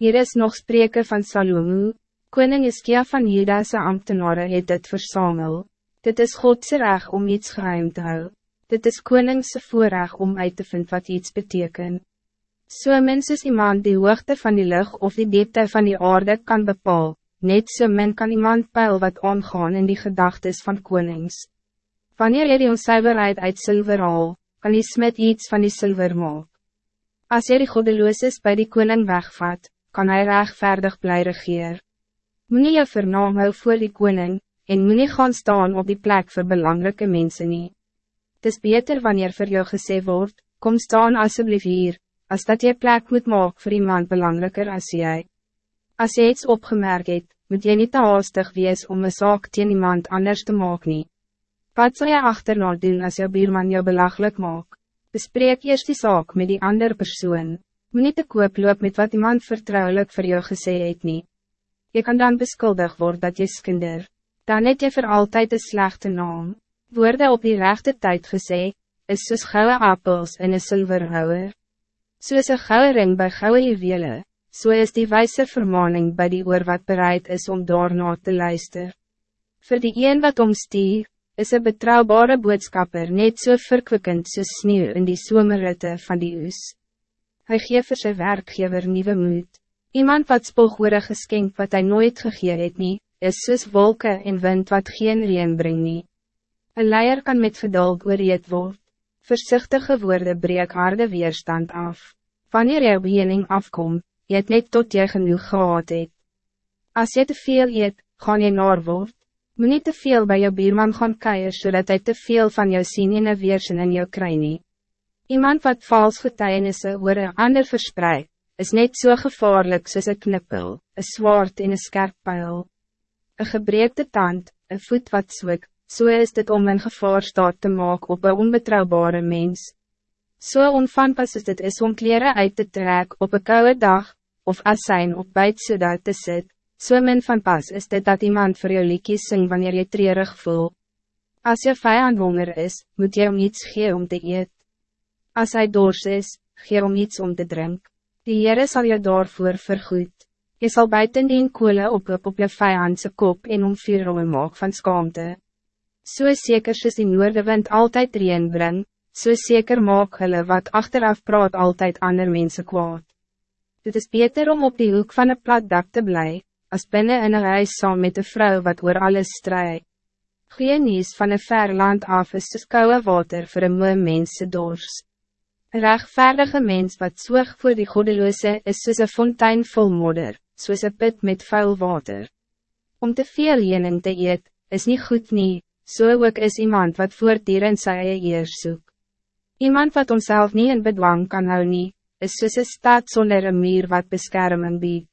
Hier is nog spreken van Salomo, koning Iskia van Judase ambtenaren het dit versamel. Dit is Godse reg om iets geheim te hou. Dit is koningse voorrecht om uit te vinden wat iets betekent. So mens is iemand die hoogte van die lucht of die diepte van die aarde kan bepaal, net so men kan iemand peil wat aangaan in die gedachtes van konings. Wanneer jy die onsuiverheid uit zilver haal, kan die smet iets van die zilver maak. Als jy die goddelooses bij die koning wegvat, kan hij rechtvaardig blij regeer. Moenie jou vernaam hou voor die koning, en moenie gaan staan op die plek voor belangrijke mensen nie. Het is beter wanneer voor jou gesê word, kom staan alsjeblieft hier, als dat je plek moet maken voor iemand belangrijker als jij. Als je iets opgemerkt het, moet je niet te haastig wees om een zaak tegen iemand anders te maken. Nie. Wat zal je achterna doen als je buurman jou belachelijk maakt? Bespreek eerst die zaak met die andere persoon. Moet niet te koop loop met wat iemand vertrouwelijk voor jou gesê het nie. Je kan dan beschuldigd worden dat je skinder. Dan het je voor altijd een slechte naam. Woorden op die rechte tijd gesê, is soos gouden appels in een zilverhouwer. Soos een gouden ring bij gouden juwelen, so is die wijze vermaning bij die oor wat bereid is om daarna te luisteren. Voor die een wat omstier, is een betrouwbare boodskapper net zo so verkwikkend soos sneeuw in die somerritte van die oes. Hij geeft vir sy werkgever nieuwe moed. Iemand wat spulgoede geskenk wat hij nooit gegee het nie, is soos wolken en wind wat geen reen bring nie. Een leier kan met geduld oorreed word. Voorzichtige woorden breek harde weerstand af. Wanneer jou beginning afkom, je het net tot jy genoeg gehad het. As jy te veel eet, gaan jy naar word. Moet niet te veel bij jou bierman gaan kuier, zodat hij te veel van jou sien en een weersin in jou kry nie. Iemand wat vals getuienisse oor een ander verspreid, is net zo so gevaarlijk soos een knippel, een zwaard en een scherp pijl. Een gebreekte tand, een voet wat zwik, zo so is dit om een gevaar staat te maken op een onbetrouwbare mens. Zo so onvanpas is dit is om kleren uit te trekken op een koude dag, of asijn op bijt zodat te sit. So min van pas is dit dat iemand voor jou liedjes sing wanneer je treurig voelt. Als je vijand honger is, moet je hem iets geven om te eten. Als hij dors is, gee om iets om te drinken. Die Heere zal je daarvoor vergoed. Je zal buiten die koele op op je vijandse kop en om vuur om maak van skaamte. So zeker soos die noordewind altijd reen bring, so zeker maak hulle wat achteraf praat altijd ander mensen kwaad. Dit is beter om op die hoek van een plat dak te blij, als binnen in een huis saam met de vrouw wat oor alles strijd. Geen nieuws van een ver land af is soos koude water voor een moe mense dors. Een rechtvaardige mens wat zorg voor die goddeloze is soos een fontein vol modder, soos een put met vuil water. Om te veel jening te eet, is niet goed nie, so ook is iemand wat voortdurend sy eer soek. Iemand wat onszelf niet in bedwang kan hou nie, is soos een stad sonder een muur wat bescherming biedt.